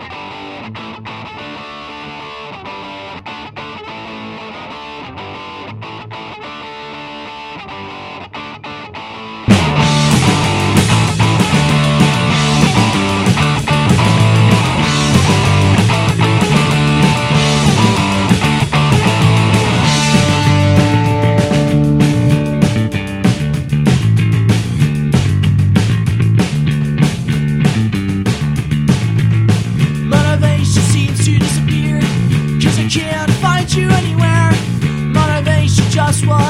Bye. that's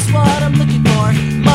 just what I'm looking for.